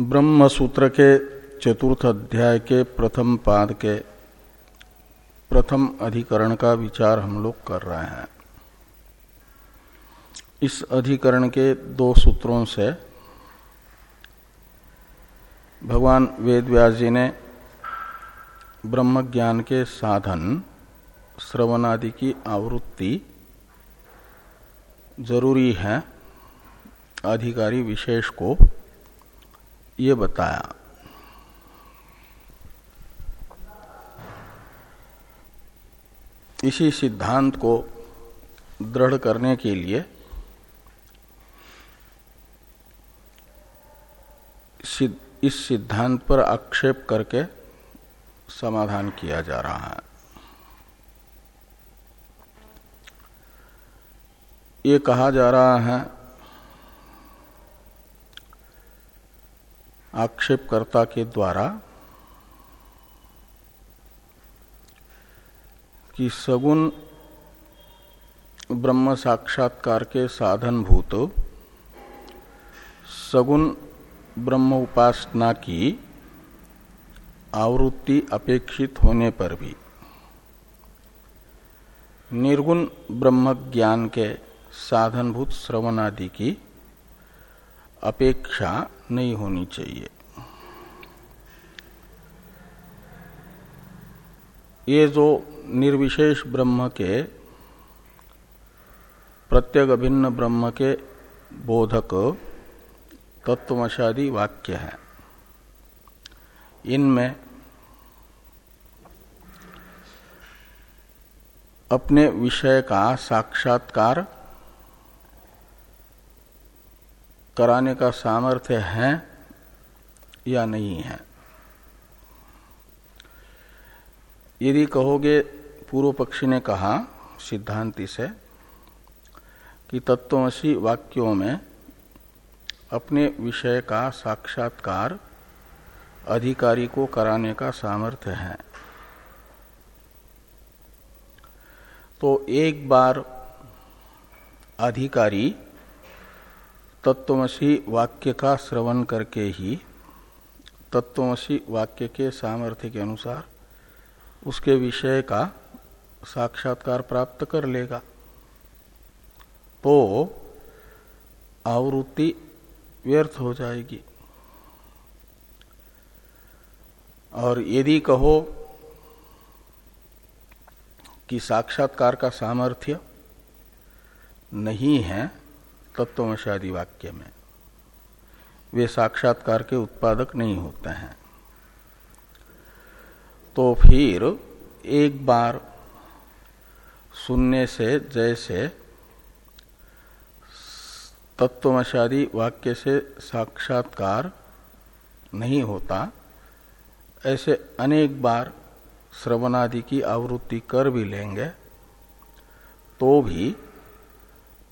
ब्रह्म सूत्र के चतुर्थ अध्याय के प्रथम पाद के प्रथम अधिकरण का विचार हम लोग कर रहे हैं। इस अधिकरण के दो सूत्रों से भगवान वेद व्यास जी ने ब्रह्म ज्ञान के साधन श्रवण आदि की आवृत्ति ज़रूरी है। अधिकारी विशेष को ये बताया। इसी सिद्धांत को दृढ़ करने के लिए इस सिद्धांत पर आक्षेप करके समाधान किया जा रहा है। ये कहा जा रहा है आक्षेपकर्ता के द्वारा कि सगुण ब्रह्म साक्षात्कार के साधन भूत सगुण ब्रह्म उपासना की आवृत्ति अपेक्षित होने पर भी, निर्गुण ब्रह्म ज्ञान के साधनभूत श्रवण आदि की अपेक्षा नहीं होनी चाहिए। ये जो निर्विशेष ब्रह्म के, प्रत्येक अभिन्न ब्रह्म के बोधक तत्वशादी वाक्य है। इनमें अपने विषय का साक्षात्कार कराने का सामर्थ्य है या नहीं है? यदि कहोगे, पूर्व पक्षी ने कहा सिद्धांति से कि तत्वमसी वाक्यों में अपने विषय का साक्षात्कार अधिकारी को कराने का सामर्थ्य है। तो एक बार अधिकारी तत्वमसी वाक्य का श्रवण करके ही तत्वमसी वाक्य के सामर्थ्य के अनुसार उसके विषय का साक्षात्कार प्राप्त कर लेगा। तो आवृत्ति व्यर्थ हो जाएगी। और यदि कहो कि साक्षात्कार का सामर्थ्य नहीं है तत्वशादी वाक्य में। वे साक्षात्कार के उत्पादक नहीं होते हैं। तो फिर एक बार सुनने से, जैसे तत्वशादी वाक्य से साक्षात्कार नहीं होता, ऐसे अनेक बार श्रवणादि की आवृत्ति कर भी लेंगे तो भी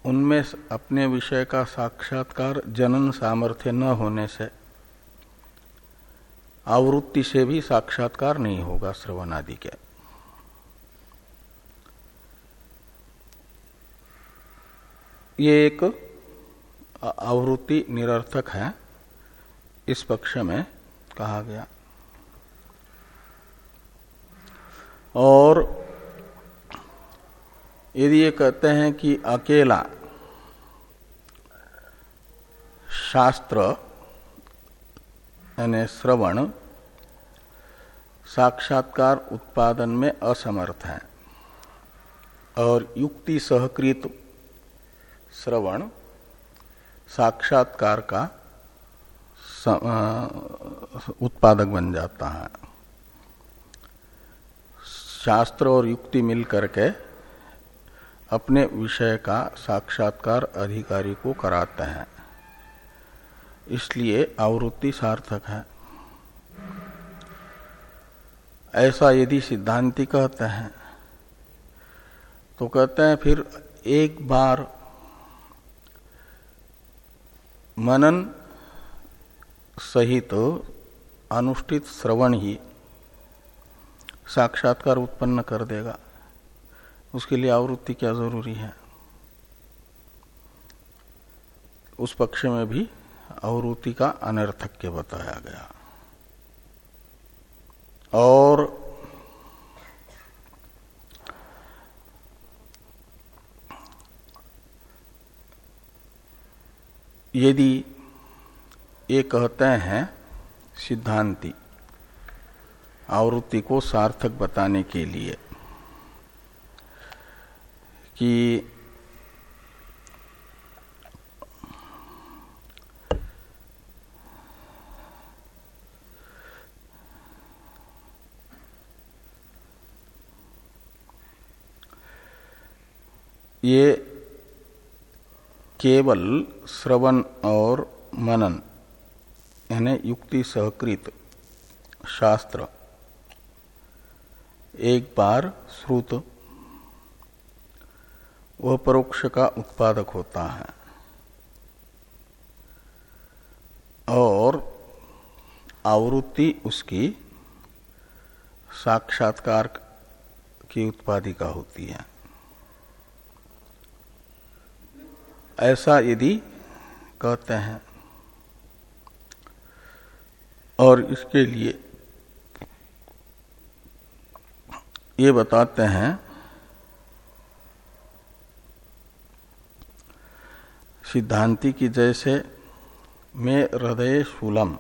उनमें अपने विषय का साक्षात्कार जनन सामर्थ्य न होने से, आवृत्ति से भी साक्षात्कार नहीं होगा श्रवण आदि के। ये एक आवृत्ति निरर्थक है, इस पक्ष में कहा गया। और यदि ये कहते हैं कि अकेला शास्त्र, यानी श्रवण, साक्षात्कार उत्पादन में असमर्थ है और युक्ति सहकृत श्रवण, साक्षात्कार का उत्पादक बन जाता है। शास्त्र और युक्ति मिल करके अपने विषय का साक्षात्कार अधिकारी को कराते हैं। इसलिए आवृत्ति सार्थक है। ऐसा यदि सिद्धांति कहते हैं तो कहते हैं फिर एक बार मनन सहित अनुष्ठित श्रवण ही साक्षात्कार उत्पन्न कर देगा। उसके लिए आवृत्ति क्या ज़रूरी है? उस पक्ष में भी आवृत्ति का अनर्थक्य बताया गया। और यदि ये कहते हैं सिद्धांति, आवृत्ति को सार्थक बताने के लिए कि ये केवल श्रवण और मनन यानी युक्ति सहकृत शास्त्र एक बार श्रुत वह परोक्ष का उत्पादक होता है। और आवृत्ति उसकी साक्षात्कार की उत्पादिका होती है। ऐसा यदि कहते हैं, और इसके लिए ये बताते हैं सिद्धांति की जैसे मैं हृदय शूलम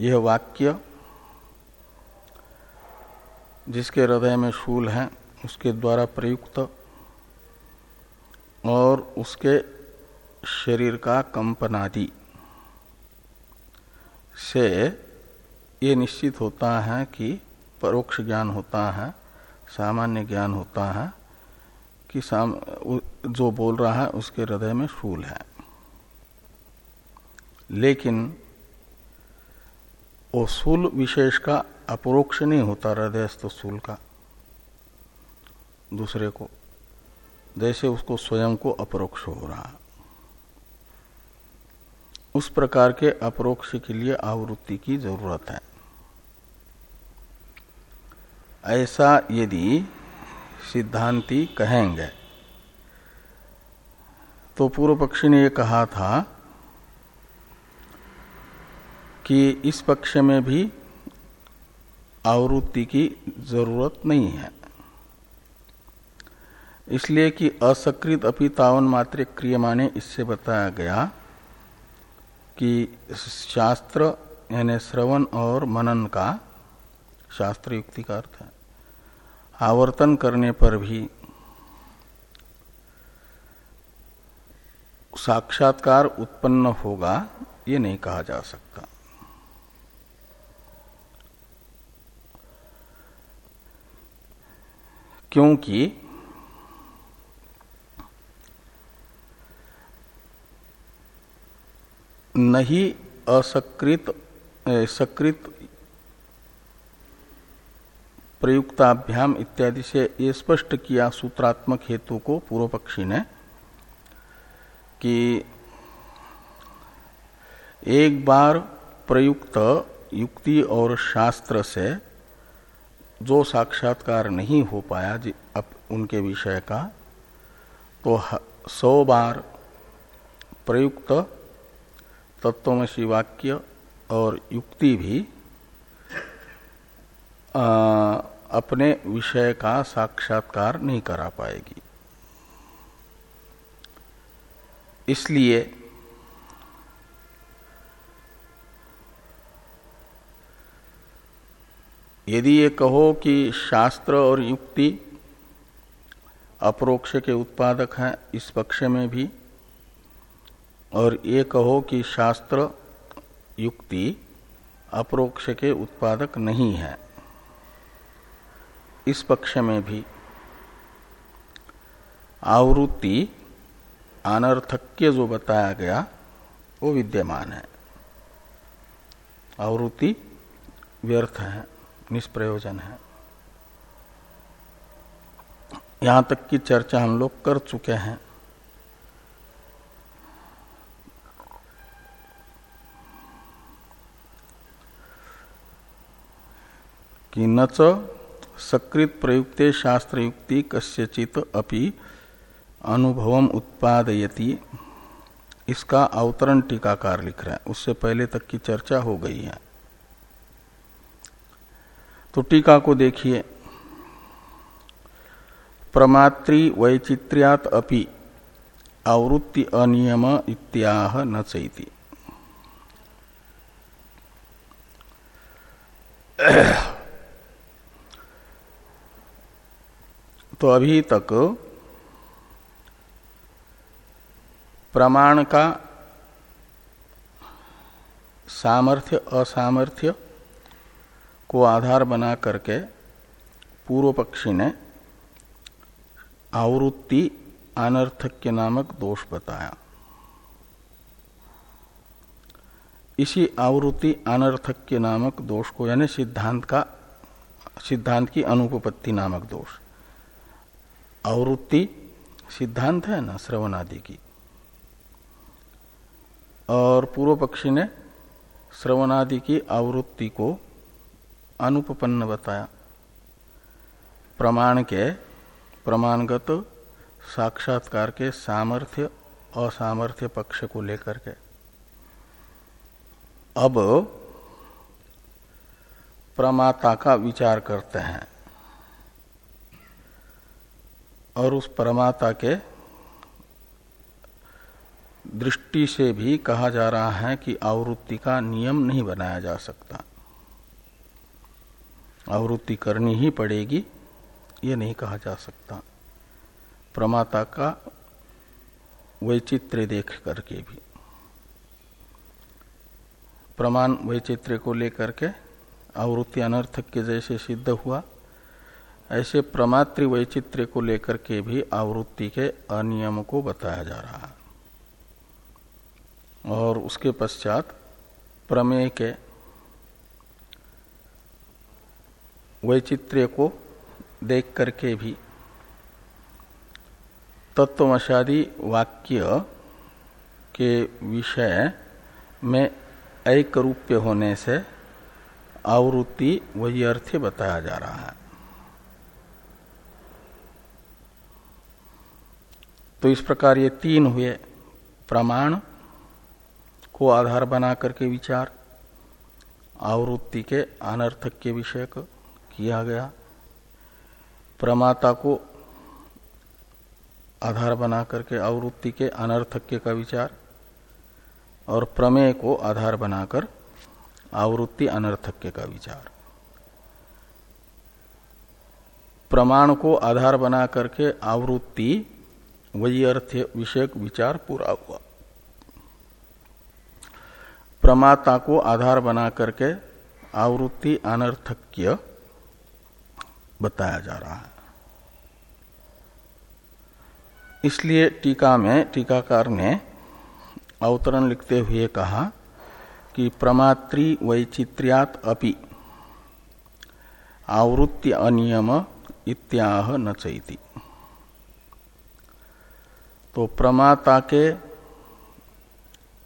यह वाक्य जिसके हृदय में शूल है, उसके द्वारा प्रयुक्त और उसके शरीर का कंपनादि से ये निश्चित होता है कि परोक्ष ज्ञान होता है, सामान्य ज्ञान होता है। कि साम, जो बोल रहा है उसके हृदय में शूल है। लेकिन वो शूल विशेष का अपरोक्ष नहीं होता हृदयस्थ शूल का। दूसरे को जैसे उसको स्वयं को अपरोक्ष हो रहा उस प्रकार के अपरोक्ष के लिए आवृत्ति की ज़रूरत है। ऐसा यदि सिद्धांति कहेंगे। तो पूर्व पक्षी ने यह कहा था कि इस पक्ष में भी आवृत्ति की ज़रूरत नहीं है। इसलिए कि असकृत अपि तावन मात्र क्रियमाने इससे बताया गया कि शास्त्र यानी श्रवण और मनन का शास्त्र युक्ति का अर्थ है। आवर्तन करने पर भी साक्षात्कार उत्पन्न होगा, ये नहीं कहा जा सकता। क्योंकि नहीं असकृत सकृत प्रयुक्ताभ्याम इत्यादि से ये स्पष्ट किया सूत्रात्मक हेतु को पूर्व पक्षी ने कि एक बार प्रयुक्त युक्ति और शास्त्र से जो साक्षात्कार नहीं हो पाया अब उनके विषय का तो सौ बार प्रयुक्त तत्वमसी वाक्य और युक्ति भी अपने विषय का साक्षात्कार नहीं करा पाएगी। इसलिए यदि ये कहो कि शास्त्र और युक्ति अप्रोक्ष के उत्पादक हैं इस पक्ष में भी, और ये कहो कि शास्त्र, युक्ति अप्रोक्ष के उत्पादक नहीं है इस पक्ष में भी। आवृत्ति अनर्थक्य जो बताया गया, वो विद्यमान है। आवृत्ति व्यर्थ है, निष्प्रयोजन है। यहाँ तक की चर्चा हम लोग कर चुके हैं। कि न सकृत प्रयुक्ते शास्त्र युक्ति कस्यचित अपि अनुभव उत्पादयति। इसका अवतरण टीकाकार लिख रहे हैं। उससे पहले तक की चर्चा हो गई है। तो टीका को देखिए। प्रमात्री वैचित्र्यात अपि आवृत्ति अनियम इत्याह न चैती। तो अभी तक प्रमाण का सामर्थ्य, असामर्थ्य को आधार बना करके पूर्व पक्षी ने आवृत्ति अनर्थक्य नामक दोष बताया। इसी आवृत्ति अनर्थक्य नामक दोष को, यानी सिद्धांत का, सिद्धांत की अनुपपत्ति नामक दोष। आवृत्ति सिद्धांत है ना, श्रवण आदि की। और पूर्व पक्षी ने श्रवणादि की आवृत्ति को अनुपपन्न बताया। प्रमाण के, प्रमाणगत साक्षात्कार के सामर्थ्य, असामर्थ्य पक्ष को लेकर के। अब प्रमाता का विचार करते हैं। और उस प्रमाता के दृष्टि से भी कहा जा रहा है कि आवृत्ति का नियम नहीं बनाया जा सकता। आवृत्ति करनी ही पड़ेगी, ये नहीं कहा जा सकता। प्रमाता का वैचित्र्य देख करके भी। प्रमाण वैचित्र्य को लेकर के आवृत्ति अनर्थक के जैसे सिद्ध हुआ। ऐसे प्रमात्र वैचित्र्य को लेकर के भी आवृत्ति के अनियम को बताया जा रहा है। और उसके पश्चात प्रमेय के वैचित्र्य को देख करके भी तत्वमशादी वाक्य के विषय में एक रूप्य होने से आवृत्ति वही अर्थ बताया जा रहा है। तो इस प्रकार ये तीन हुए प्रमाण को आधार बना करके विचार, आवृत्ति के अनर्थक के विषय किया गया। प्रमाता को आधार बना करके आवृत्ति के अनर्थक्य का विचार और प्रमेय को आधार बनाकर आवृत्ति अनर्थक्य का विचार। प्रमाण को आधार बना करके आवृत्ति वही अर्थ विषयक विचार पूरा हुआ। प्रमाता को आधार बना करके आवृत्ति अनर्थक्य बताया जा रहा है। इसलिए टीका में, टीकाकार ने अवतरण लिखते हुए कहा कि प्रमात्री वैचित्र्यात अपि आवृत्ति अनियम इत्याह न चैती। तो प्रमाता के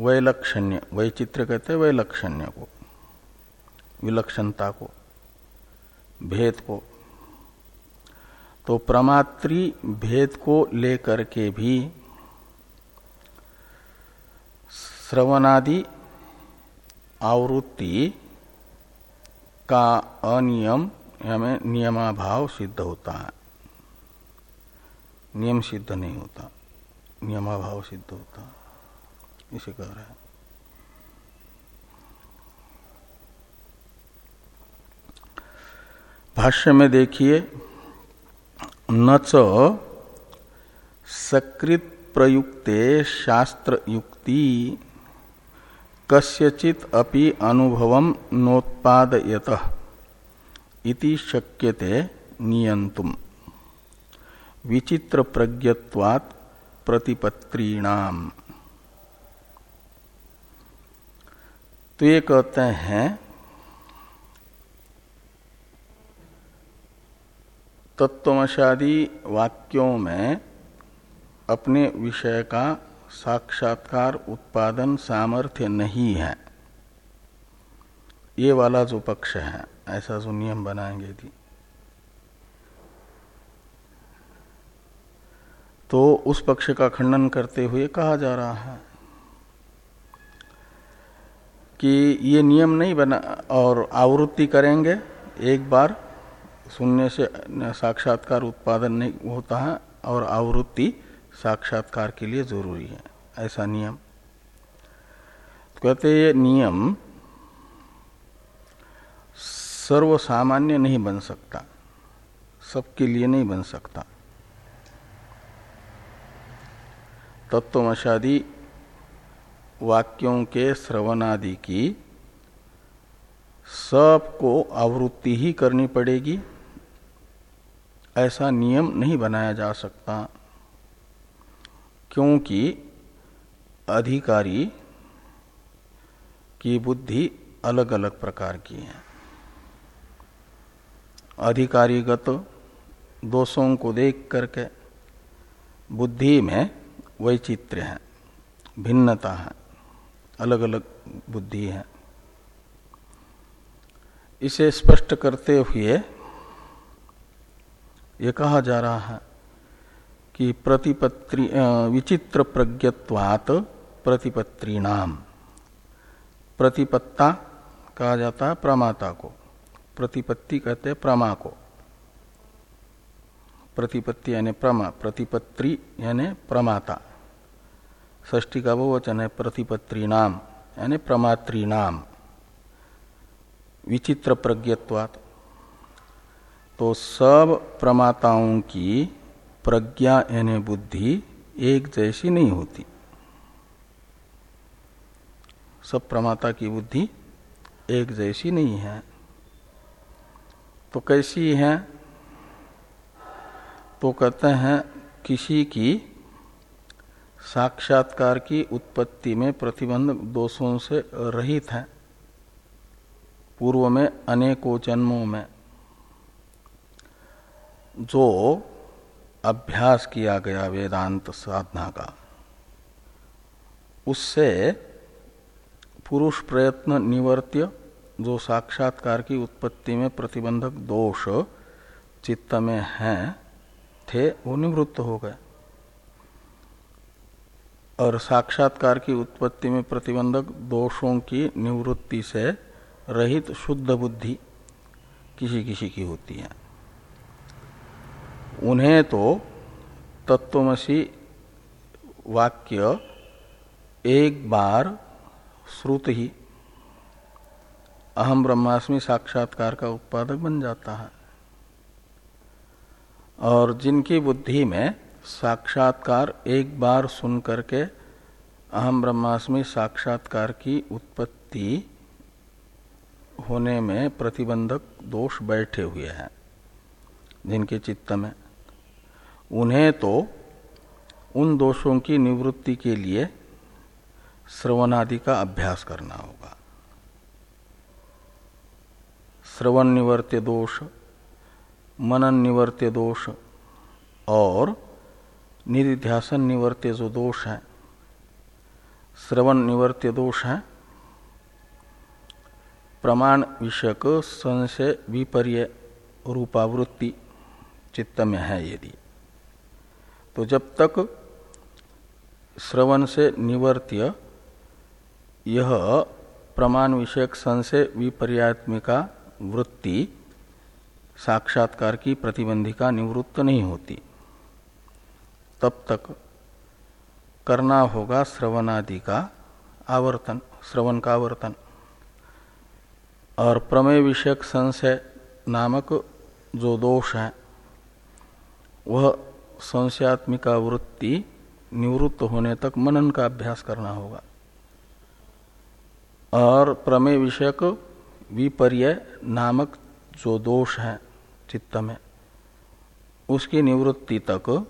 वैलक्षण्य, वैचित्र कहते वैलक्षण्य को, विलक्षणता को, भेद को। तो प्रमात्री भेद को लेकर के भी श्रवणादि आवृत्ति का अनियम हमें नियमाभाव सिद्ध होता है। नियम सिद्ध नहीं होता। नियमाभाव सिद्ध होता इसे कह रहे हैं। भाष्य में देखिए, न सकृत प्रयुक्ते शास्त्र युक्ति कस्यचित अपि अनुभव नोत्पादयत इति शक्यते नियंतुम विचित्र प्रज्ञत्वात् प्रतिपत्रीणाम। तो ये कहते हैं, तत्वमशादी वाक्यों में अपने विषय का साक्षात्कार, उत्पादन, सामर्थ्य नहीं है। ये वाला जो पक्ष है, ऐसा जो नियम बनाएँगे थी तो उस पक्ष का खंडन करते हुए कहा जा रहा है कि ये नियम नहीं बना और आवृत्ति करेंगे एक बार, सुनने से साक्षात्कार उत्पादन नहीं होता है और आवृत्ति साक्षात्कार के लिए ज़रूरी है, ऐसा नियम। तो कहते ये नियम सर्वसामान्य नहीं बन सकता, सबके लिए नहीं बन सकता। तत्वमशादी वाक्यों के श्रवणादि की सबको आवृत्ति ही करनी पड़ेगी। ऐसा नियम नहीं बनाया जा सकता, क्योंकि अधिकारी की बुद्धि अलग अलग प्रकार की है। अधिकारीगत दोषों को देख करके बुद्धि में वैचित्र्य है, भिन्नता है अलग अलग बुद्धि है। इसे स्पष्ट करते हुए ये कहा जा रहा है कि प्रतिपत्री विचित्र प्रज्ञत्वात प्रतिपत्री नाम प्रतिपत्ता कहा जाता है, प्रमाता को। प्रतिपत्ति कहते हैं, प्रमा को। प्रतिपत्ति यानी प्रमा, प्रतिपत्री यानी प्रमाता। ष्टी का बहुवचन है प्रतिपत्री नाम यानी प्रमात्री नाम विचित्र प्रज्ञत्वात। तो सब प्रमाताओं की प्रज्ञा यानी बुद्धि एक जैसी नहीं होती। सब प्रमाता की बुद्धि एक जैसी नहीं है। तो कैसी है? तो कहते हैं, किसी की साक्षात्कार की उत्पत्ति में प्रतिबंध दोषों से रहित है। पूर्व में अनेकों जन्मों में जो अभ्यास किया गया वेदांत साधना का, उससे पुरुष प्रयत्न निवर्त्य, जो साक्षात्कार की उत्पत्ति में प्रतिबंधक दोष चित्त में हैं थे, वो निवृत्त हो गए। और साक्षात्कार की उत्पत्ति में प्रतिबंधक दोषों की निवृत्ति से रहित शुद्ध बुद्धि किसी किसी की होती है। उन्हें तो तत्वमसी वाक्य एक बार श्रुत ही अहम ब्रह्मास्मि साक्षात्कार का उत्पादक बन जाता है। और जिनकी बुद्धि में साक्षात्कार एक बार सुन करके अहम ब्रह्मास्मि साक्षात्कार की उत्पत्ति होने में प्रतिबंधक दोष बैठे हुए हैं, जिनके चित्त में। उन्हें तो उन दोषों की निवृत्ति के लिए श्रवणादि का अभ्यास करना होगा। श्रवण निवर्त्य दोष मनन निवर्त्य दोष और निधिध्यासन निवर्त्य जो दोष है श्रवण निवर्त्य दोष है, प्रमाण विषयक संशय विपर्य रूपावृत्ति चित्त में है यदि। तो जब तक श्रवण से निवर्त्य यह प्रमाण विषयक संशय विपर्यात्मिका वृत्ति साक्षात्कार की प्रतिबंधिका निवृत्त नहीं होती। तब तक करना होगा श्रवणादि का आवर्तन, श्रवण का आवर्तन। और प्रमेय विषयक संशय नामक जो दोष है, वह संशयात्मिका वृत्ति निवृत्त होने तक मनन का अभ्यास करना होगा। और प्रमेय विषयक विपर्य नामक जो दोष है चित्त में उसकी निवृत्ति तक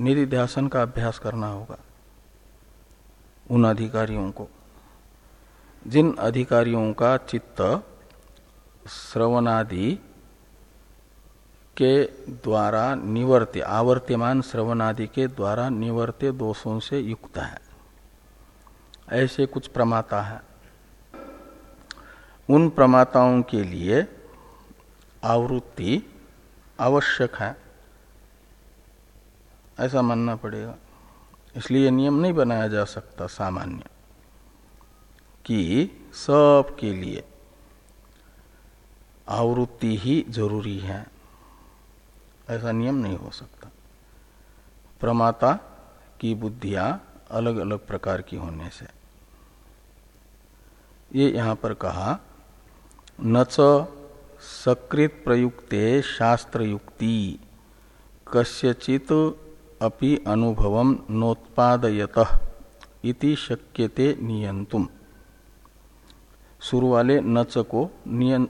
निधिध्यासन का अभ्यास करना होगा। उन अधिकारियों को। जिन अधिकारियों का चित्त श्रवणादि के द्वारा निवर्त्य, आवर्त्यमान श्रवणादि के द्वारा निवर्त्य दोषों से युक्त है। ऐसे कुछ प्रमाता है। उन प्रमाताओं के लिए आवृत्ति आवश्यक है। ऐसा मानना पड़ेगा। इसलिए नियम नहीं बनाया जा सकता सामान्य कि सब के लिए आवृत्ति ही ज़रूरी है। ऐसा नियम नहीं हो सकता। प्रमाता की बुद्धियाँ अलग अलग प्रकार की होने से। ये यहाँ पर कहा, न सकृत प्रयुक्ते शास्त्र युक्ति कस्यचित अपि अनुभव नोत्पादयत इति शक्यते नियंतुम शुरू वाले नच को नियन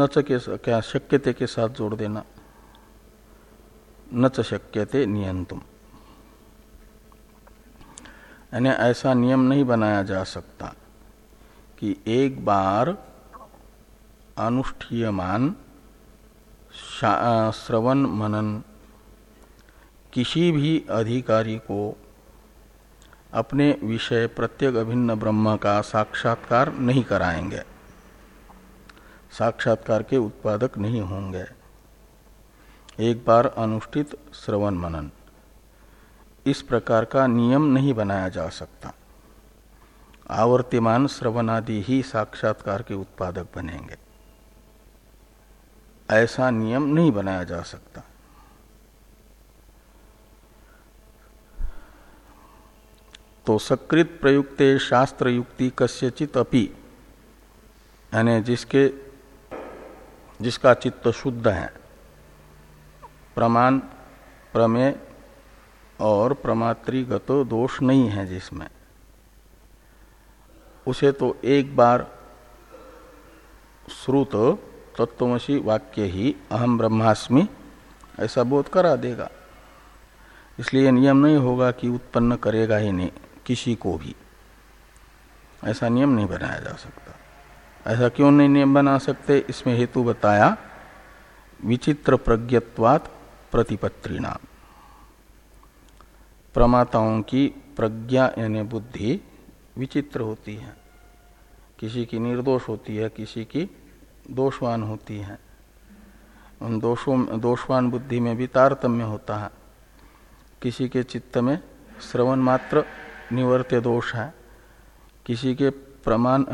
नच के क्या शक्यते के साथ जोड़ देना? नच शक्यते नियंतुम यानी ऐसा नियम नहीं बनाया जा सकता कि एक बार अनुष्ठीयमान श्रवण मनन। किसी भी अधिकारी को अपने विषय प्रत्येक अभिन्न ब्रह्म का साक्षात्कार नहीं कराएँगे। साक्षात्कार के उत्पादक नहीं होंगे। एक बार अनुष्ठित श्रवण मनन। इस प्रकार का नियम नहीं बनाया जा सकता। आवर्तिमान श्रवणादि ही साक्षात्कार के उत्पादक बनेंगे। ऐसा नियम नहीं बनाया जा सकता। तो सकृत प्रयुक्त शास्त्र युक्ति कस्यचित अपि, यानी जिसके, जिसका चित्त शुद्ध है, प्रमाण, प्रमेय और प्रमात्रिगत दोष नहीं है जिसमें। उसे तो एक बार श्रुत तत्वमसी वाक्य ही अहम ब्रह्मास्मि, ऐसा बोध करा देगा। इसलिए नियम नहीं होगा कि उत्पन्न करेगा ही नहीं, किसी को भी। ऐसा नियम नहीं बनाया जा सकता। ऐसा क्यों नहीं नियम बना सकते? इसमें हेतु बताया, विचित्र प्रज्ञत्वात प्रतिपत्ति नाम प्रमाताओं की प्रज्ञा यानी बुद्धि विचित्र होती है। किसी की निर्दोष होती है, किसी की दोषवान होती है। उन दोषों दोषवान बुद्धि में भी तारतम्य होता है। किसी के चित्त में श्रवण मात्र निवर्त्य दोष है। किसी के प्रमाण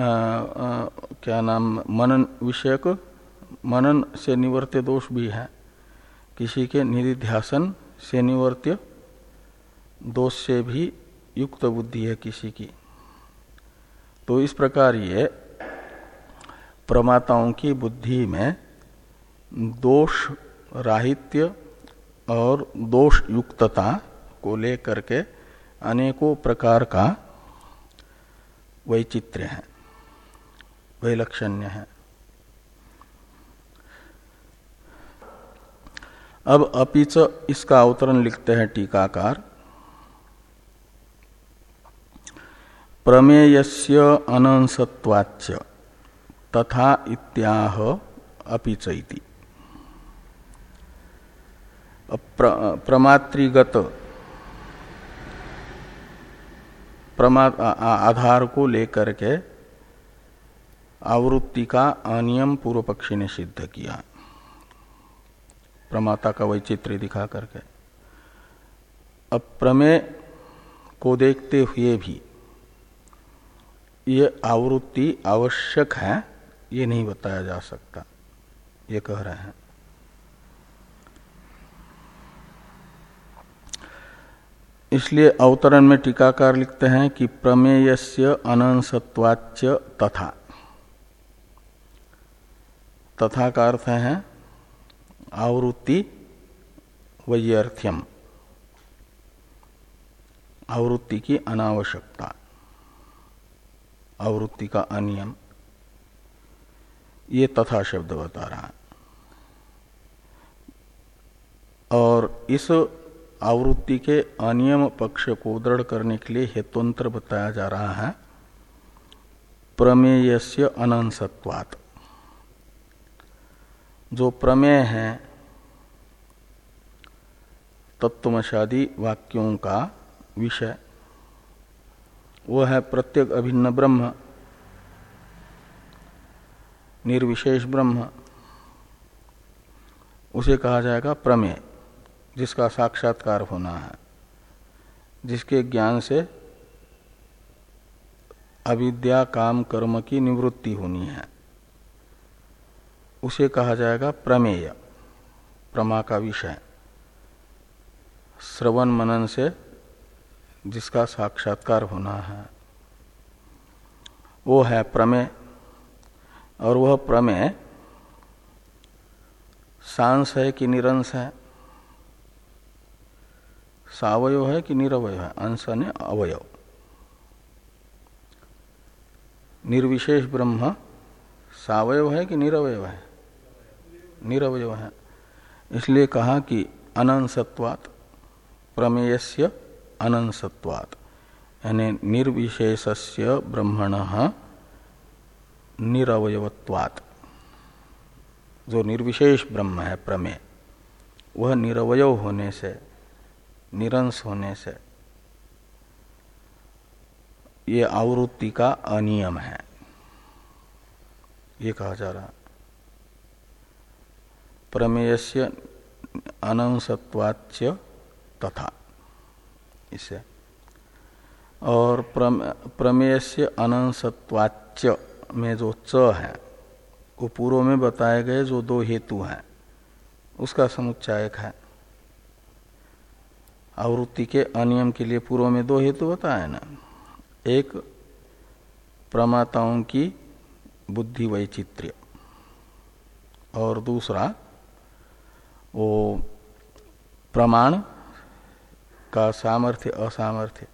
क्या नाम, मनन विषयक मनन से निवर्त्य दोष भी है। किसी के निधिध्यासन से निवर्त्य दोष से भी युक्त बुद्धि है किसी की। तो इस प्रकार ये प्रमाताओं की बुद्धि में दोष राहित्य और दोष युक्तता को लेकर के अनेकों प्रकार का वैचित्र्य है, वैलक्षण्य है। अब अपिच इसका अवतरण लिखते हैं टीकाकार। प्रमेयस्य अनंसत्वाच तथा इत्याह अपिचैति प्र, प्रमातृगत प्रमा आधार को लेकर के आवृत्ति का अनियम पूर्व पक्षी ने सिद्ध किया। प्रमाता का वैचित्र दिखा करके। अब प्रमेय को देखते हुए भी ये आवृत्ति आवश्यक है ये नहीं बताया जा सकता। ये कह रहे हैं। इसलिए अवतरण में टीकाकार लिखते हैं कि प्रमेयस्य अनंसत्वाच तथा। तथा का अर्थ है आवृत्ति वैयर्थ्यम। आवृत्ति की अनावश्यकता। आवृत्ति का अनियम। ये तथा शब्द बता रहा है। और इस आवृत्ति के अनियम पक्ष को दृढ़ करने के लिए हेतुंत्र बताया जा रहा है। प्रमेयस्य अनंसत्वात जो प्रमेय है, तत्वशादी वाक्यों का विषय वह है प्रत्येक अभिन्न ब्रह्म निर्विशेष ब्रह्म। उसे कहा जाएगा प्रमेय, जिसका साक्षात्कार होना है, जिसके ज्ञान से अविद्या, काम, कर्म की निवृत्ति होनी है। उसे कहा जाएगा प्रमेय, प्रमा का विषय, श्रवण मनन से जिसका साक्षात्कार होना है। वो है प्रमेय। और वह प्रमेय, सांस है कि निरंश है? सावयव है कि निरवय है? अंश ने अवयव। निर्विशेष ब्रह्म, सावयव है कि निरवय है? निरवय है। इसलिए कहा कि अनंसत्वात प्रमेयस्य अनंसत्वात यानी निर्विशेषस्य ब्रह्मण निरवयत्वात् जो निर्विशेष ब्रह्म है, प्रमेय, वह निरवय होने से निरंश होने से, ये आवृत्ति का अनियम है। ये कहा जा रहा प्रमेयस्य अनंसत्वाच्य तथा, इसे। और प्रमेय से अनंसत्वाच्य में जो च है, वो पूर्व में बताए गए जो दो हेतु हैं, उसका समुच्चायक है। आवृत्ति के अनियम के लिए पूर्व में दो हेतु बताए ना। एक, प्रमाताओं की बुद्धि वैचित्र्य, और दूसरा, वो प्रमाण का सामर्थ्य, असामर्थ्य,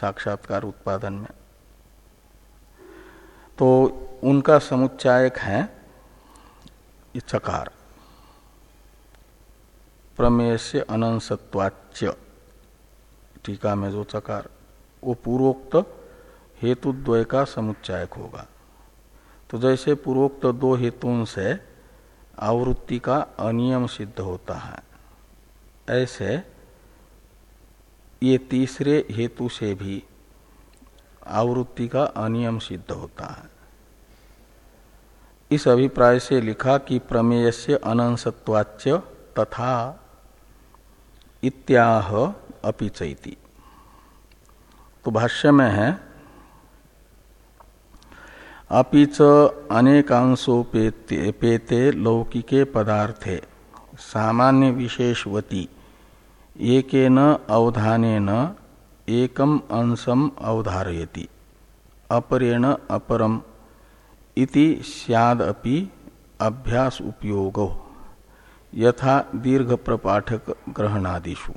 साक्षात्कार उत्पादन में। तो उनका समुच्चायक है चकार। प्रमेय से अनंसत्वाच्य। टीका में जो चकार, वो पूर्वोक्त हेतुद्वय का समुच्चायक होगा। तो जैसे पूर्वोक्त दो हेतुओं से आवृत्ति का अनियम सिद्ध होता है, ऐसे ये तीसरे हेतु से भी आवृत्ति का अनियम सिद्ध होता है। इस अभिप्राय से लिखा कि प्रमेय से अनंसत्वाच्य तथा इत्याह अपिचैती। तो भाष्य में है अपिच अनेकांशोपेते पेते लौकिके पदार्थे, सामान्य विशेषवती एक अवधान एकम अंशम अवधारयति, अपरेण अपरम इति सदपि अभ्यास उपयोग यथा दीर्घ प्रपाठक ग्रहणादिषु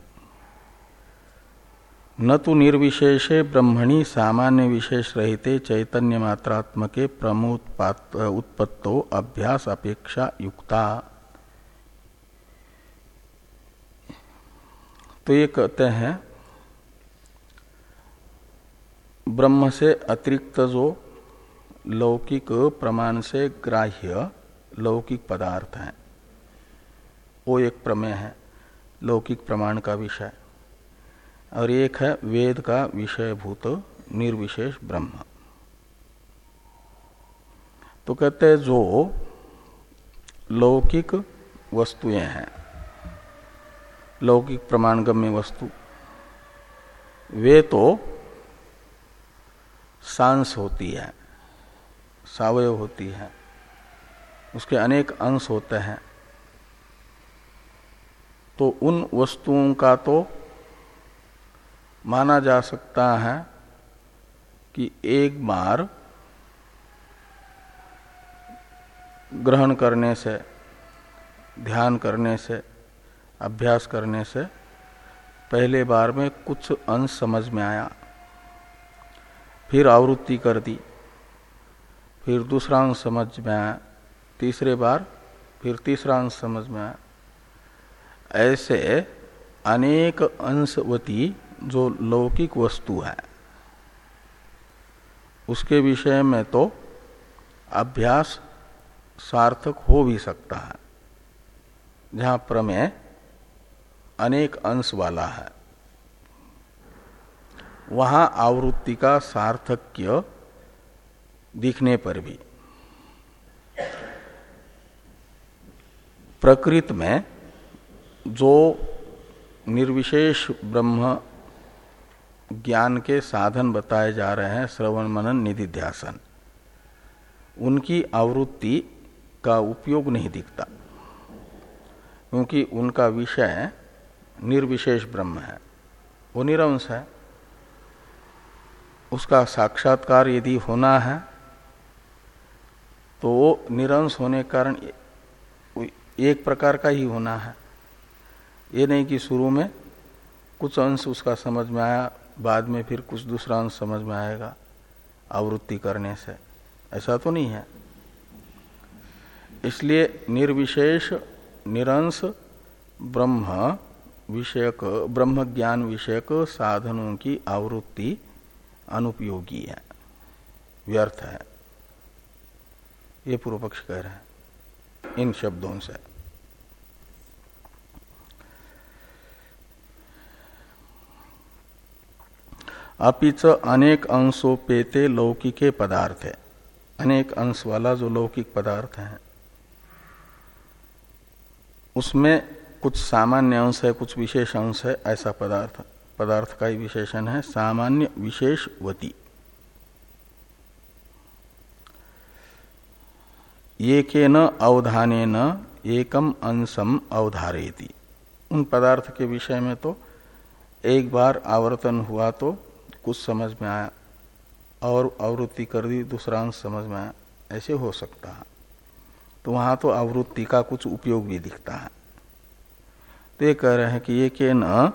न तो निर्विशेषे ब्रह्मणि सामान्य विशेष रहते चैतन्य मात्रात्मके प्रमोत्पात उत्पत्तो अभ्यास अपेक्षा युक्ता तो ये कहते हैं, ब्रह्म से अतिरिक्त जो लौकिक प्रमाण से ग्राह्य लौकिक पदार्थ है। वो एक प्रमेय है, लौकिक प्रमाण का विषय। और एक है वेद का विषयभूत निर्विशेष ब्रह्म। तो कहते हैं, जो लौकिक वस्तुएँ हैं, लौकिक प्रमाणगम्य वस्तु, वे तो सांस होती है। सावय होती है। उसके अनेक अंश होते हैं। तो उन वस्तुओं का तो माना जा सकता है कि एक बार ग्रहण करने से, ध्यान करने से, अभ्यास करने से पहले बार में कुछ अंश समझ में आया। फिर आवृत्ति कर दी। फिर दूसरा अंश समझ में आया। तीसरे बार, फिर तीसरा अंश समझ में आया। ऐसे अनेक अंशवती जो लौकिक वस्तु है, उसके विषय में तो अभ्यास सार्थक हो भी सकता है, जहाँ प्रमेय अनेक अंश वाला है। वहाँ आवृत्ति का सार्थक्य दिखने पर भी। प्रकृत में जो निर्विशेष ब्रह्म ज्ञान के साधन बताए जा रहे हैं, श्रवण मनन निधि ध्यासन, उनकी आवृत्ति का उपयोग नहीं दिखता, क्योंकि उनका विषय निर्विशेष ब्रह्म है, वो निरंश है। उसका साक्षात्कार यदि होना है तो वो निरंश होने के कारण एक प्रकार का ही होना है। ये नहीं कि शुरू में कुछ अंश उसका समझ में आया, बाद में फिर कुछ दूसरा अंश समझ में आएगा आवृत्ति करने से। ऐसा तो नहीं है। इसलिए निर्विशेष, निरंश, ब्रह्म विषयक ब्रह्म ज्ञान विषयक साधनों की आवृत्ति अनुपयोगी है, व्यर्थ है। ये पूर्व पक्ष कह रहे हैं, इन शब्दों से। अपिच अनेक अंशोपेते लौकिके पदार्थ है। अनेक अंश वाला जो लौकिक पदार्थ है। उसमें कुछ सामान्य अंश है, कुछ विशेष अंश है, ऐसा पदार्थ पदार्थ का ही विशेषण है, सामान्य विशेषवती। एक न अवधान न एकम अंशम अवधारेति उन पदार्थ के विषय में तो एक बार आवर्तन हुआ तो कुछ समझ में आया, और आवृत्ति कर दी, दूसरा अंश समझ में आया। ऐसे हो सकता है। तो वहाँ तो आवृत्ति का कुछ उपयोग भी दिखता है। तो ये कह रहे हैं कि एक न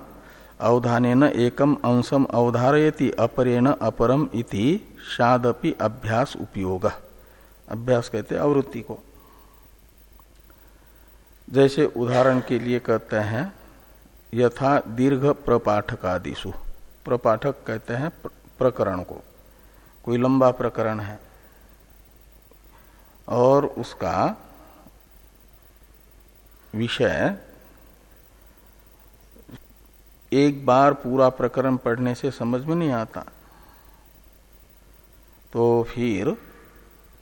अवधान न एकम अंशम अवधारयति, अपरेण अपरम इति शादपि अभ्यास उपयोग। अभ्यास कहते हैं आवृत्ति को। जैसे उदाहरण के लिए कहते हैं, यथा दीर्घ प्रपाठकादिशु प्रपाठक कहते हैं प्रकरण को। कोई लंबा प्रकरण है। और उसका विषय, एक बार पूरा प्रकरण पढ़ने से समझ में नहीं आता। तो फिर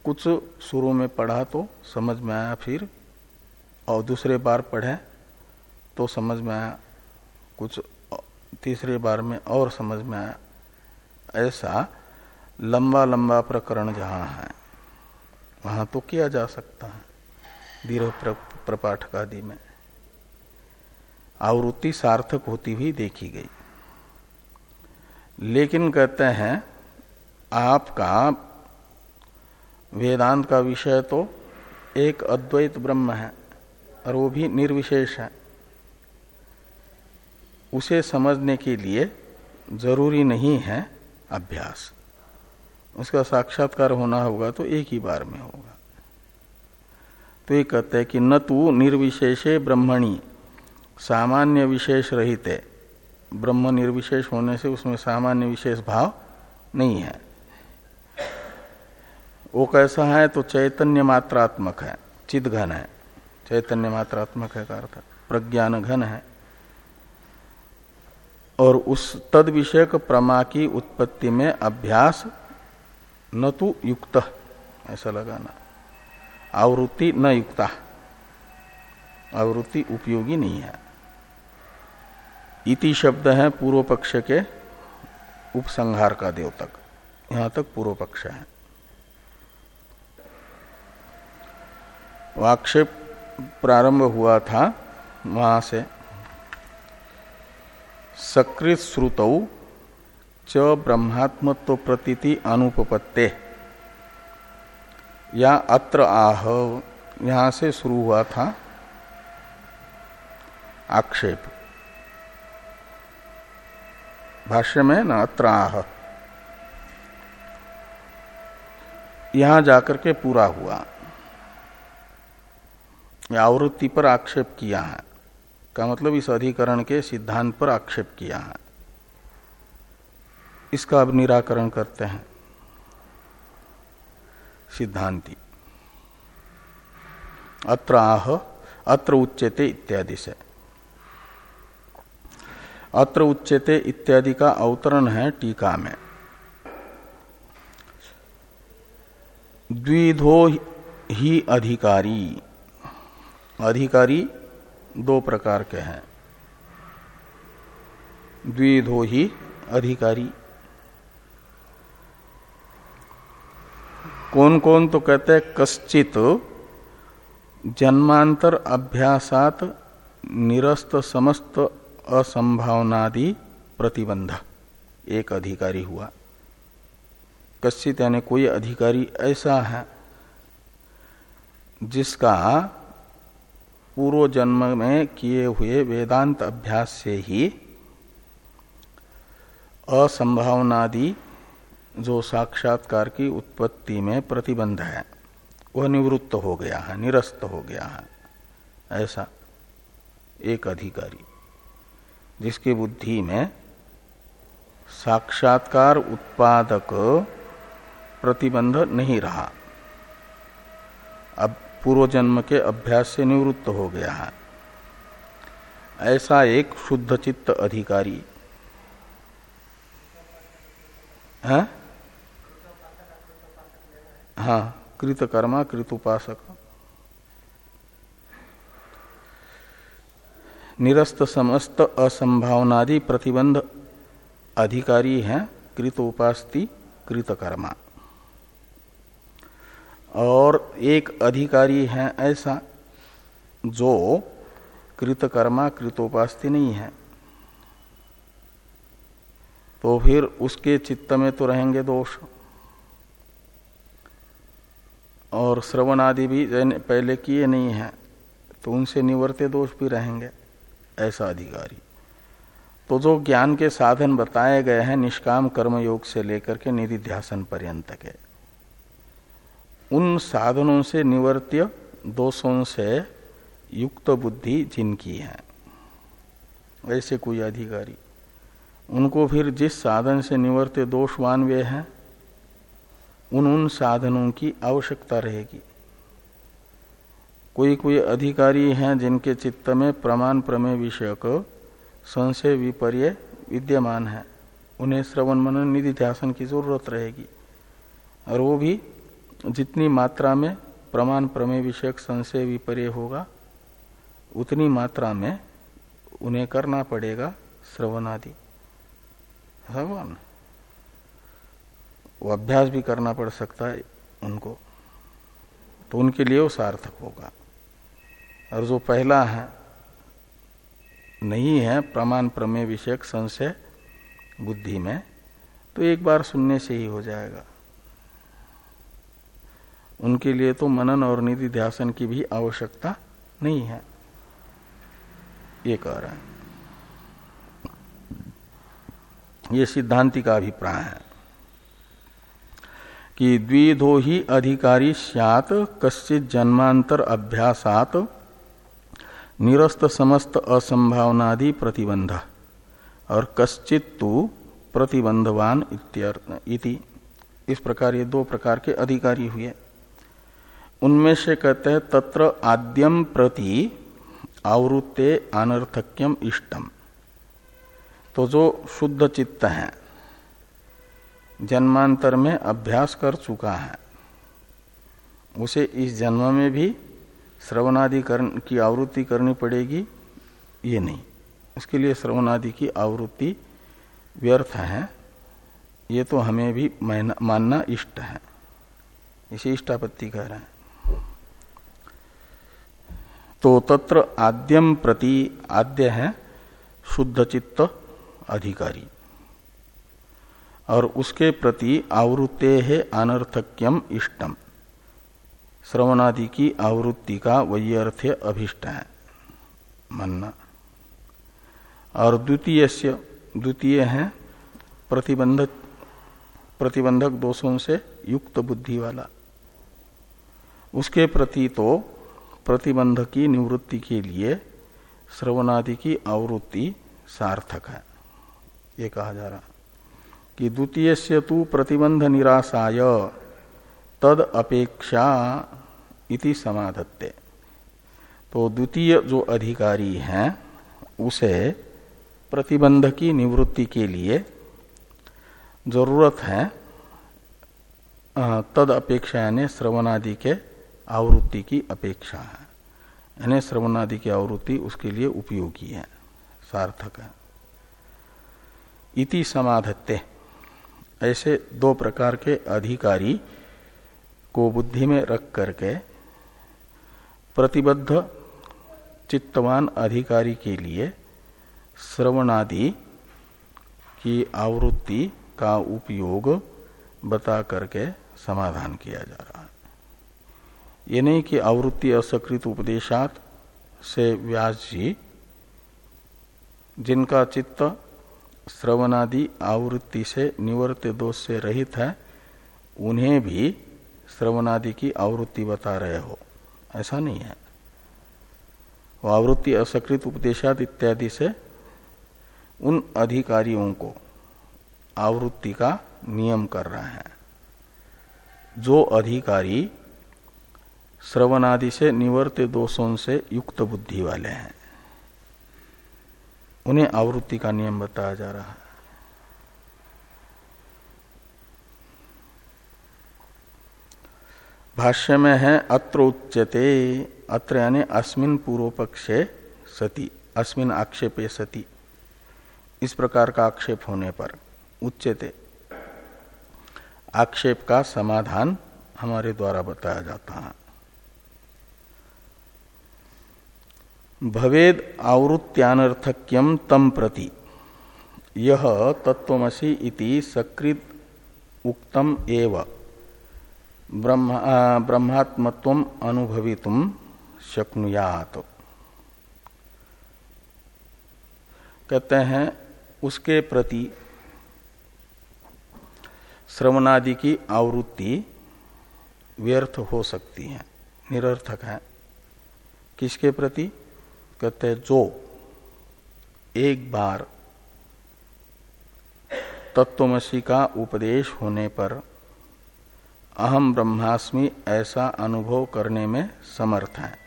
कुछ शुरू में पढ़ा तो समझ में आया फिर, और दूसरे बार पढ़े तो समझ में आया कुछ, तीसरे बार में और समझ में आया। ऐसा लंबा लंबा प्रकरण जहाँ है, वहाँ तो किया जा सकता है दीर्घ प्रपाठक आदि में। आवृत्ति सार्थक होती हुई देखी गई। लेकिन कहते हैं, आपका वेदांत का विषय तो एक अद्वैत ब्रह्म है, और वो भी निर्विशेष है। उसे समझने के लिए ज़रूरी नहीं है अभ्यास। उसका साक्षात्कार होना होगा तो एक ही बार में होगा। तो ये कहते हैं कि न तू निर्विशेषे ब्रह्मणी, सामान्य विशेष रहित। ब्रह्म निर्विशेष होने से उसमें सामान्य विशेष भाव नहीं है। वो कैसा है तो चैतन्य मात्रात्मक है, चिद घन है। चैतन्य मात्रात्मक है का अर्थ? प्रज्ञान घन है। और उस तद विषयक प्रमा की उत्पत्ति में अभ्यास न तो युक्त, ऐसा लगाना। आवृत्ति न युक्ता। आवृत्ति उपयोगी नहीं है। इति शब्द है पूर्व पक्ष के उपसंहार का देवतक यहाँ तक पूर्व पक्ष है। वाक्षेप प्रारंभ हुआ था वहाँ से। सकृत श्रुत च ब्रह्मात्मत्व प्रतीति अनुपपत्ते। या अत्र आह, यहाँ से शुरू हुआ था आक्षेप। भाष्य में न अत्र आह। यहाँ जाकर के पूरा हुआ। आवृत्ति पर आक्षेप किया है। का मतलब इस अधिकरण के सिद्धांत पर आक्षेप किया है। इसका अब निराकरण करते हैं। सिद्धांति। अत्र आह, अत्र उच्चते इत्यादि से। अत्र उच्चते इत्यादि का अवतरण है टीका में। द्विधो ही अधिकारी। अधिकारी दो प्रकार के हैं। द्विधो ही अधिकारी। कौन कौन तो कहते हैं, कश्चित जन्मांतर अभ्यासात निरस्त समस्त असंभावनादि प्रतिबंध। एक अधिकारी हुआ। कश्चित यानी कोई अधिकारी ऐसा है जिसका पूर्व जन्म में किए हुए वेदांत अभ्यास से ही असंभावनादि जो साक्षात्कार की उत्पत्ति में प्रतिबंध है, वह निवृत्त हो गया है, निरस्त हो गया है। ऐसा एक अधिकारी, जिसकी बुद्धि में साक्षात्कार उत्पादक प्रतिबंध नहीं रहा। अब पूर्व जन्म के अभ्यास से निवृत्त हो गया है। ऐसा एक शुद्ध चित्त अधिकारी, है? हाँ कृतकर्मा, कृतुपासक। निरस्त समस्त असंभावनादि प्रतिबंध अधिकारी है कृत उपास्ति कृतकर्मा। और एक अधिकारी है ऐसा जो कृतकर्मा कृतोपास्ति नहीं है। तो फिर उसके चित्त में तो रहेंगे दोष। और श्रवण आदि भी पहले किए नहीं है तो उनसे निवर्ते दोष भी रहेंगे, ऐसा अधिकारी। तो जो ज्ञान के साधन बताए गए हैं, निष्काम कर्म योग से लेकर के निधि ध्यान पर्यंत के। उन साधनों से निवर्त्य दोषों से युक्त बुद्धि जिनकी है। ऐसे कोई अधिकारी, उनको फिर जिस साधन से निवर्त्य दोषवान वे हैं, उन उन साधनों की आवश्यकता रहेगी। कोई कोई अधिकारी हैं जिनके चित्त में प्रमाण प्रमेय विषयक संशय विपर्य विद्यमान है। उन्हें श्रवण मनन निधि ध्यान की ज़रूरत रहेगी। और वो भी जितनी मात्रा में प्रमाण प्रमेय विषयक संशय विपर्य होगा, उतनी मात्रा में उन्हें करना पड़ेगा श्रवण आदि भगवान। वो अभ्यास भी करना पड़ सकता है उनको। तो उनके लिए वो सार्थक होगा। और जो पहला है, नहीं है प्रमाण प्रमेय विषयक संशय बुद्धि में तो एक बार सुनने से ही हो जाएगा। उनके लिए तो मनन और निधि ध्यासन की भी आवश्यकता नहीं है। ये कह रहा है। ये सिद्धांति का अभिप्राय है कि द्विधो ही अधिकारी सियात, कश्चित जन्मांतर अभ्यासात, निरस्त समस्त असंभावनादि प्रतिबंध, और कश्चित तो प्रतिबंधवान इति। इस प्रकार ये दो प्रकार के अधिकारी हुए। उनमें से कहते हैं, तत्र आद्यम प्रति आवृत्ते अनर्थक्यम इष्टम। तो जो शुद्ध चित्त है, जन्मांतर में अभ्यास कर चुका है, उसे इस जन्म में भी श्रवणादि की आवृत्ति करनी पड़ेगी, ये नहीं। उसके लिए श्रवणादि की आवृत्ति व्यर्थ है, ये तो हमें भी मानना इष्ट है। इसे इष्टापत्ति कह रहे हैं। तो तत्र आद्यम प्रति आद्य है शुद्ध चित्त अधिकारी। और उसके प्रति आवृत्ते है अनर्थक्यम इष्टम। श्रवणादि की आवृत्ति का वैयर्थ्य अभिष्ट है, मानना। और द्वितीय द्वितीय है प्रतिबंधक प्रतिबंधक दोषों से युक्त बुद्धि वाला। उसके प्रति तो प्रतिबंध की निवृत्ति के लिए श्रवणादि की आवृत्ति सार्थक है। ये कहा जा रहा कि द्वितीय से तु प्रतिबंध निराशाय, तद अपेक्षा इति समाधत्ते। तो द्वितीय जो अधिकारी हैं, उसे प्रतिबंध की निवृत्ति के लिए ज़रूरत है तद अपेक्षा यानी श्रवणादि के आवृत्ति की अपेक्षा है। यानी श्रवणादि की आवृत्ति उसके लिए उपयोगी है, सार्थक है। इति समाधत्ते। ऐसे दो प्रकार के अधिकारी को बुद्धि में रख करके प्रतिबद्ध चित्तवान अधिकारी के लिए श्रवणादि की आवृत्ति का उपयोग बता करके समाधान किया जा रहा है। ये नहीं कि आवृत्ति असकृत उपदेशात से व्यास जी, जिनका चित्त श्रवणादि आवृत्ति से निवर्त दोष से रहित है, उन्हें भी श्रवणादि की आवृत्ति बता रहे हो। ऐसा नहीं है। वो आवृत्ति असकृत उपदेशात इत्यादि से उन अधिकारियों को आवृत्ति का नियम कर रहे हैं। जो अधिकारी श्रवणादि से निवर्त दोषों से युक्त बुद्धि वाले हैं। उन्हें आवृत्ति का नियम बताया जा रहा है। भाष्य में है, अत्र उच्यते, अत्र यानी अस्मिन पूर्व पक्षे सती, अस्मिन आक्षेपे सती। इस प्रकार का आक्षेप होने पर उच्चते आक्षेप का समाधान हमारे द्वारा बताया जाता है। भवेद आवृत्त्यानर्थक्यम तम प्रति। यह तत्वमसी इति सकृत उक्तम एव। ब्रह्मात्मत्व अनुभवितुम शक्नुयात। कहते हैं, उसके प्रति श्रवणादि की आवृत्ति व्यर्थ हो सकती है। निरर्थक है। किसके प्रति? कहते जो एक बार तत्वमसी का उपदेश होने पर अहम ब्रह्मास्मि ऐसा अनुभव करने में समर्थ है।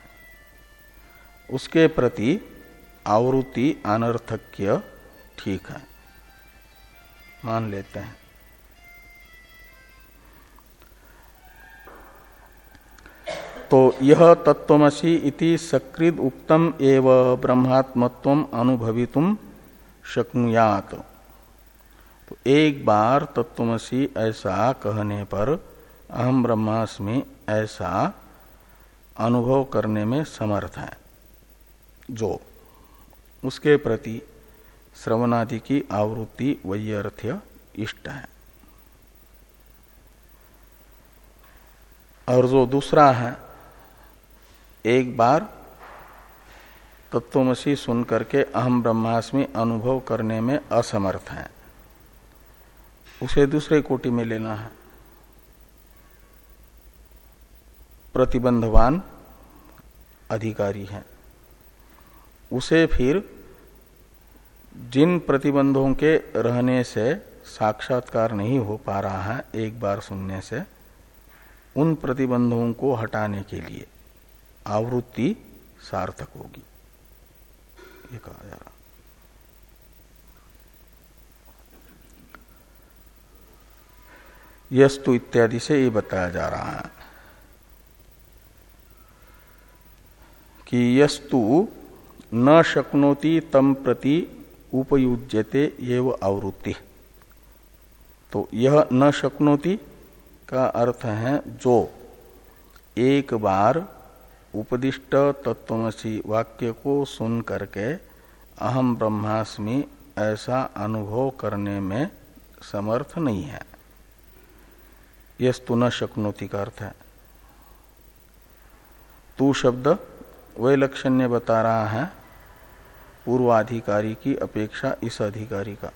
उसके प्रति आवृत्ति अनर्थक्य ठीक है। मान लेते हैं। तो यह तत्वमसी इति सकृद उक्तम एव ब्रह्मात्मत्व अनुभवितुम शक्नुयात। तो एक बार तत्वमसी ऐसा कहने पर अहम ब्रह्मास्मि ऐसा अनुभव करने में समर्थ है। जो उसके प्रति श्रवणादि की आवृत्ति वैयर्थ्य इष्ट है। और जो दूसरा है एक बार तत्वमसी सुन करके अहम ब्रह्मास्मि अनुभव करने में असमर्थ है। उसे दूसरे कोटि में लेना है। प्रतिबंधवान अधिकारी है। उसे फिर जिन प्रतिबंधों के रहने से साक्षात्कार नहीं हो पा रहा है एक बार सुनने से, उन प्रतिबंधों को हटाने के लिए। आवृत्ति सार्थक होगी। ये कहा जा रहा। यस्तु इत्यादि से ये बताया जा रहा है कि यस्तु न शक्नोति तम प्रति उपयुज्यते एव आवृत्ति। तो यह न शक्नोति का अर्थ है जो एक बार उपदिष्ट तत्वमसी वाक्य को सुन करके अहम ब्रह्मास्मि ऐसा अनुभव करने में समर्थ नहीं है। यस्तु न शक्नोति का अर्थ है। तू शब्द वैलक्षण्य बता रहा है, पूर्वाधिकारी की अपेक्षा इस अधिकारी का।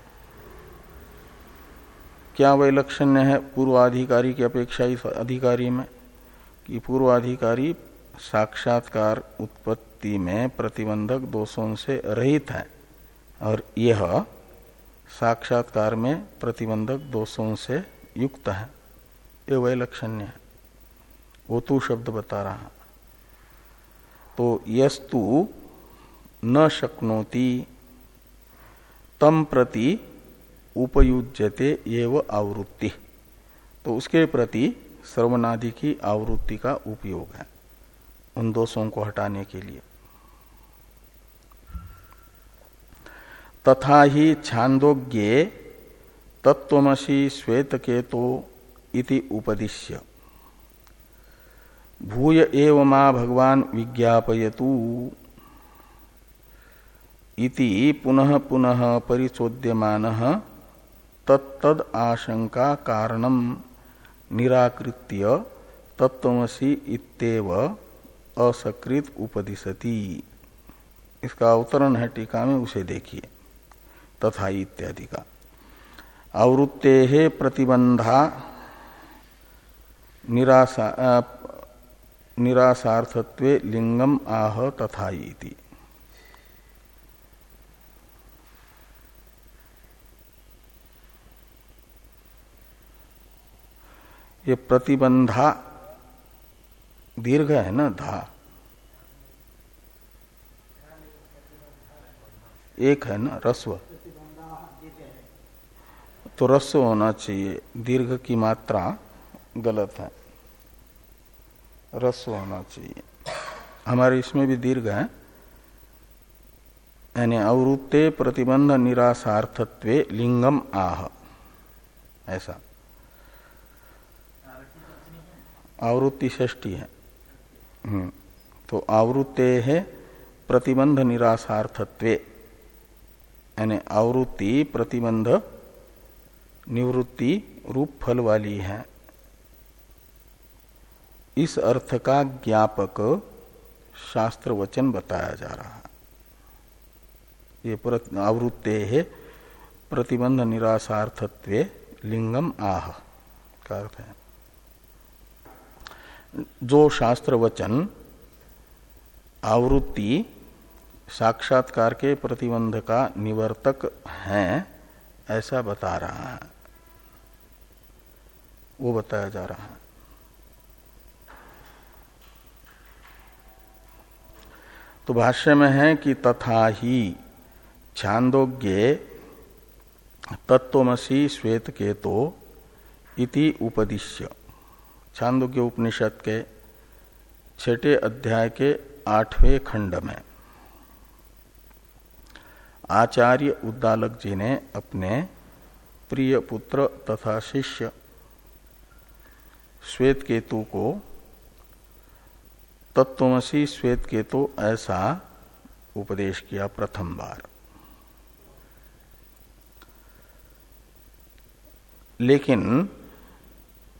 क्या वैलक्षण्य है पूर्वाधिकारी की अपेक्षा इस अधिकारी में? कि पूर्वाधिकारी साक्षात्कार उत्पत्ति में प्रतिबंधक दोषों से रहित है और यह साक्षात्कार में प्रतिबंधक दोषों से युक्त है। ये वैलक्षण्य है। वो तू शब्द बता रहा तो यस्तु न शक्नोति, तम प्रति उपयुज्यते एव आवृत्ति। तो उसके प्रति श्रवणादि की आवृत्ति का उपयोग है। उन दोषों को हटाने के लिए। तथा ही छांदोग्ये तत्वमसी श्वेत केतो इति उपदिश्य। भूय एव मा भगवान विज्ञापयतु इति पुनः पुनः परिचोद्यमान तत्तद आशंका कारणम निराकृत्य तत्वमसी इत्येव असकृत उपदिशति। इसका अवतरण है टीका में, उसे देखिए। तथा इत्यादि का। आवृत्ते प्रतिबंधा निराशा निराशार्थत्वे लिंगम आह तथा इति। ये प्रतिबंधा दीर्घ है ना धा। एक है ना रस्व। तो रस्व होना चाहिए। दीर्घ की मात्रा गलत है। रस्व होना चाहिए। हमारे इसमें भी दीर्घ है। यानी अवृत्ते प्रतिबंध निराशार्थत्वे लिंगम आह। ऐसा। आवृत्ति षष्टी है। तो आवृत्ते है प्रतिबंध निराशार्थत्वे। यानी आवृत्ति, प्रतिबंध, निवृत्ति रूप फल वाली है। इस अर्थ का ज्ञापक शास्त्र वचन बताया जा रहा है। ये आवृत्ते है प्रतिबंध निराशार्थत्वे, लिंगम आह का अर्थ है। जो शास्त्र वचन आवृत्ति, साक्षात्कार के प्रतिबंध का निवर्तक है, ऐसा बता रहा है। वो बताया जा रहा है। तो भाष्य में है कि तथा ही छांदोग्य तत्वमसी श्वेत के तो इति उपदिश्य। छांदोग्य उपनिषद के छठे अध्याय के आठवें खंड में। आचार्य उद्दालक जी ने अपने प्रिय पुत्र तथा शिष्य श्वेत केतु को, तत्वमसी श्वेत केतु ऐसा उपदेश किया प्रथम बार। लेकिन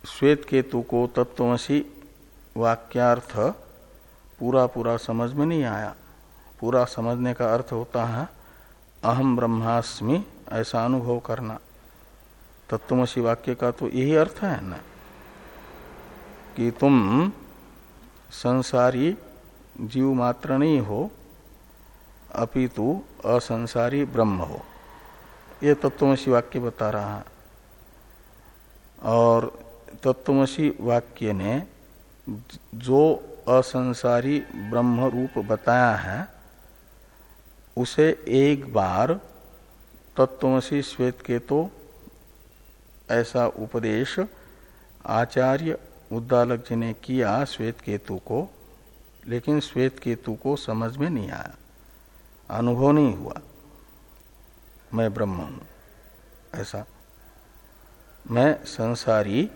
श्वेत केतु को तत्वसी वाक्यार्थ पूरा पूरा समझ में नहीं आया। पूरा समझने का अर्थ होता है अहम ब्रह्मास्मि, ऐसा अनुभव करना। तत्वसी वाक्य का तो यही अर्थ है ना? कि तुम संसारी जीव मात्र नहीं हो, अपितु असंसारी ब्रह्म हो। ये तत्वसी वाक्य बता रहा है। और तत्वमसी वाक्य ने जो असंसारी ब्रह्म रूप बताया है, उसे एक बार तत्वमसी श्वेत के तो ऐसा उपदेश आचार्य उद्दालक जी ने किया श्वेत केतु को, लेकिन श्वेत केतु को समझ में नहीं आया। अनुभव नहीं हुआ। मैं ब्रह्म हूँ, ऐसा। मैं संसारी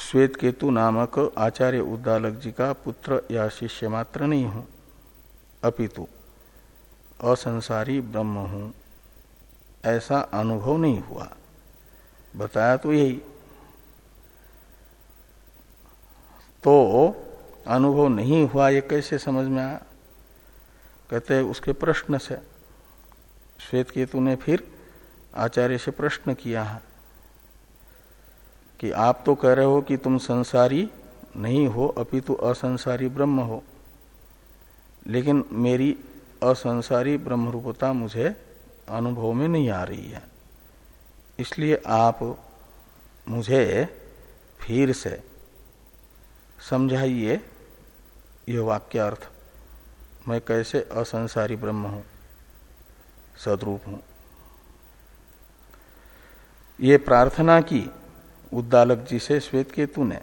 श्वेत केतु नामक आचार्य उद्दालक जी का पुत्र या शिष्य मात्र नहीं हूँ। अपितु असंसारी ब्रह्म हूँ। ऐसा अनुभव नहीं हुआ। बताया तो यही। तो अनुभव नहीं हुआ, ये कैसे समझ में आया? कहते उसके प्रश्न से। श्वेत केतु ने फिर आचार्य से प्रश्न किया है। कि आप तो कह रहे हो कि तुम संसारी नहीं हो, अपितु असंसारी ब्रह्म हो। लेकिन मेरी असंसारी ब्रह्म रूपता मुझे अनुभव में नहीं आ रही है। इसलिए आप मुझे फिर से समझाइए यह वाक्य अर्थ मैं कैसे असंसारी ब्रह्म हूँ, सदरूप हूँ। ये प्रार्थना की उद्दालक जी से श्वेत केतु ने,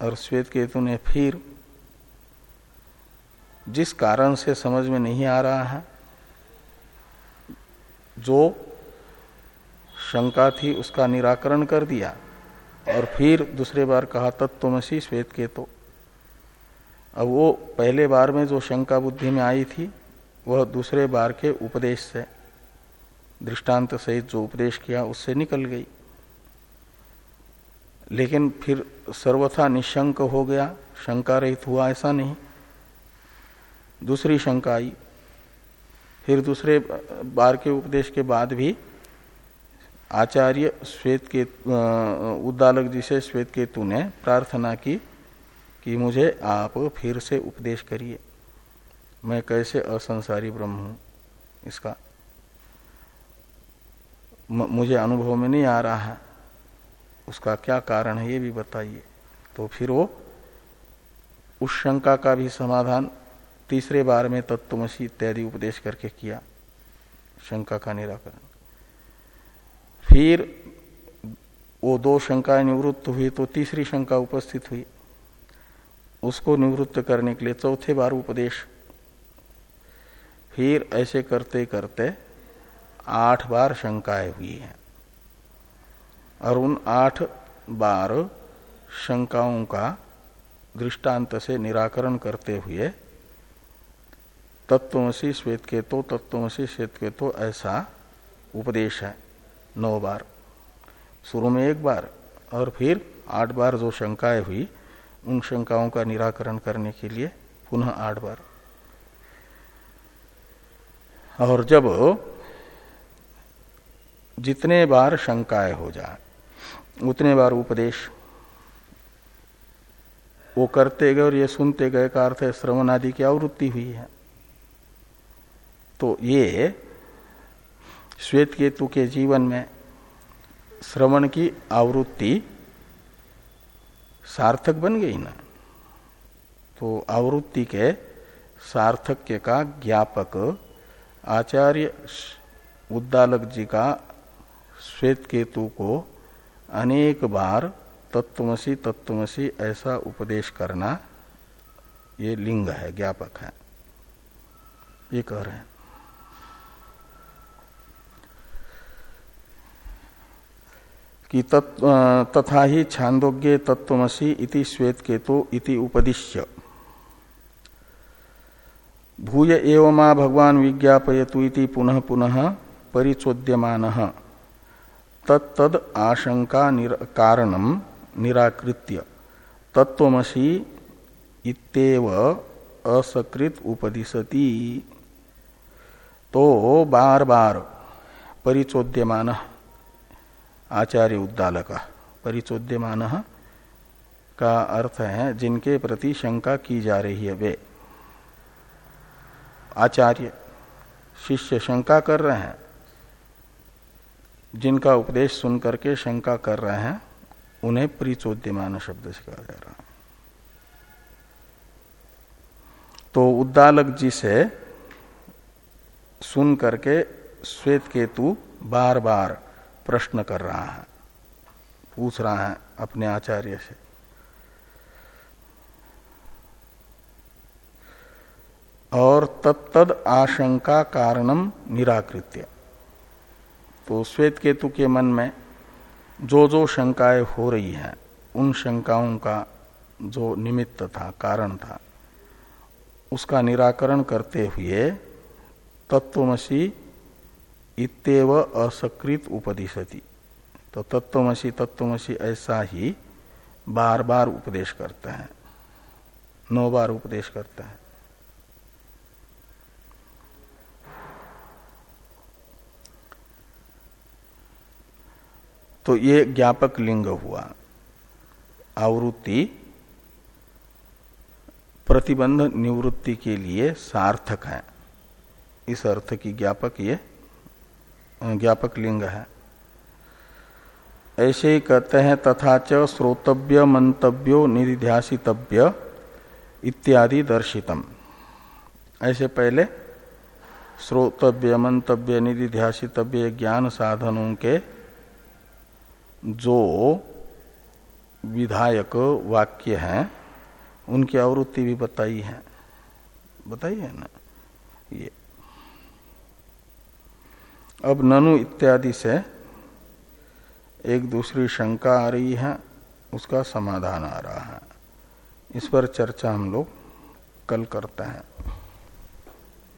और श्वेत केतु ने फिर जिस कारण से समझ में नहीं आ रहा है, जो शंका थी उसका निराकरण कर दिया, और फिर दूसरे बार कहा, तत्वमसी श्वेत के तो अब वो पहले बार में जो शंका बुद्धि में आई थी, वह दूसरे बार के उपदेश से, दृष्टांत सहित जो उपदेश किया, उससे निकल गई। लेकिन फिर सर्वथा निशंक हो गया शंका रहित हुआ, ऐसा नहीं। दूसरी शंका आई। फिर दूसरे बार के उपदेश के बाद भी आचार्य श्वेत के उद्दालक जी से श्वेत केतु ने प्रार्थना की कि मुझे आप फिर से उपदेश करिए। मैं कैसे असंसारी ब्रह्म हूँ? इसका मुझे अनुभव में नहीं आ रहा है। उसका क्या कारण है ये भी बताइए। तो फिर वो उस शंका का भी समाधान तीसरे बार में तत्वमसी इत्यादि उपदेश करके किया, शंका का निराकरण। फिर वो दो शंकाएँ निवृत्त हुई तो तीसरी शंका उपस्थित हुई। उसको निवृत्त करने के लिए चौथे बार उपदेश। फिर ऐसे करते करते आठ बार शंकाएँ हुई हैं। और उन आठ बार शंकाओं का दृष्टांत से निराकरण करते हुए तत्वमसी श्वेत के तो तत्वसी श्वेत के तो ऐसा उपदेश है, नौ बार। शुरू में एक बार और फिर आठ बार जो शंकाएँ हुई, उन शंकाओं का निराकरण करने के लिए पुनः आठ बार। और जब जितने बार शंकाएँ हो जाए उतने बार उपदेश। वो करते गए और ये सुनते गए का अर्थ है श्रवण आदि की आवृत्ति हुई है। तो ये श्वेत केतु के जीवन में श्रवण की आवृत्ति सार्थक बन गई ना। तो आवृत्ति के सार्थक्य का ज्ञापक आचार्य उद्दालक जी का श्वेत केतु को अनेक बार तत्वमसी तत्वमसी, ऐसा उपदेश करना ये लिंग है, ज्ञापक है। ये कह रहे हैं। कि तथा ही छांदोग्य तत्वमसी इति श्वेत केतु इति उपदिश्य। भूय एवं भगवान विज्ञापयतु इति पुनः पुनः परिचोद्यमान। तत्तद आशंका निर, कारणम निराकृत्य। तत्वमसी इतेव असकृत उपदिशति। तो बार बार परिचोद्यमान आचार्य उद्दालक। परिचोद्यमान का अर्थ है जिनके प्रति शंका की जा रही है वे। आचार्य शिष्य शंका कर रहे हैं। जिनका उपदेश सुन करके शंका कर रहे हैं, उन्हें परिचोद्यमान शब्द से कहा जा रहा तो उद्दालक जी से सुन करके श्वेत केतु बार बार प्रश्न कर रहा है, पूछ रहा है अपने आचार्य से। और तत्तद आशंका कारणम निराकृत्य। तो श्वेत केतु के मन में जो जो शंकाएँ हो रही हैं, उन शंकाओं का जो निमित्त था, कारण था, उसका निराकरण करते हुए तत्वमसी इतव असकृत उपदिशति। तो तत्वमसी तत्वमसी ऐसा ही बार बार उपदेश करता है, नौ बार उपदेश करता है। तो ये ज्ञापक लिंग हुआ। आवृत्ति प्रतिबंध निवृत्ति के लिए सार्थक है। इस अर्थ की ज्ञापक ये ज्ञापक लिंग है। ऐसे ही कहते हैं, तथा च श्रोतव्य मंतव्यो निधिध्यासितव्य इत्यादि दर्शितम। ऐसे पहले श्रोतव्य मंतव्य निधिध्यासितव्य ज्ञान साधनों के जो विधायक वाक्य हैं, उनकी आवृत्ति भी बताई है। बताई है ना। ये। अब ननु इत्यादि से एक दूसरी शंका आ रही है, उसका समाधान आ रहा है। इस पर चर्चा हम लोग कल करते हैं।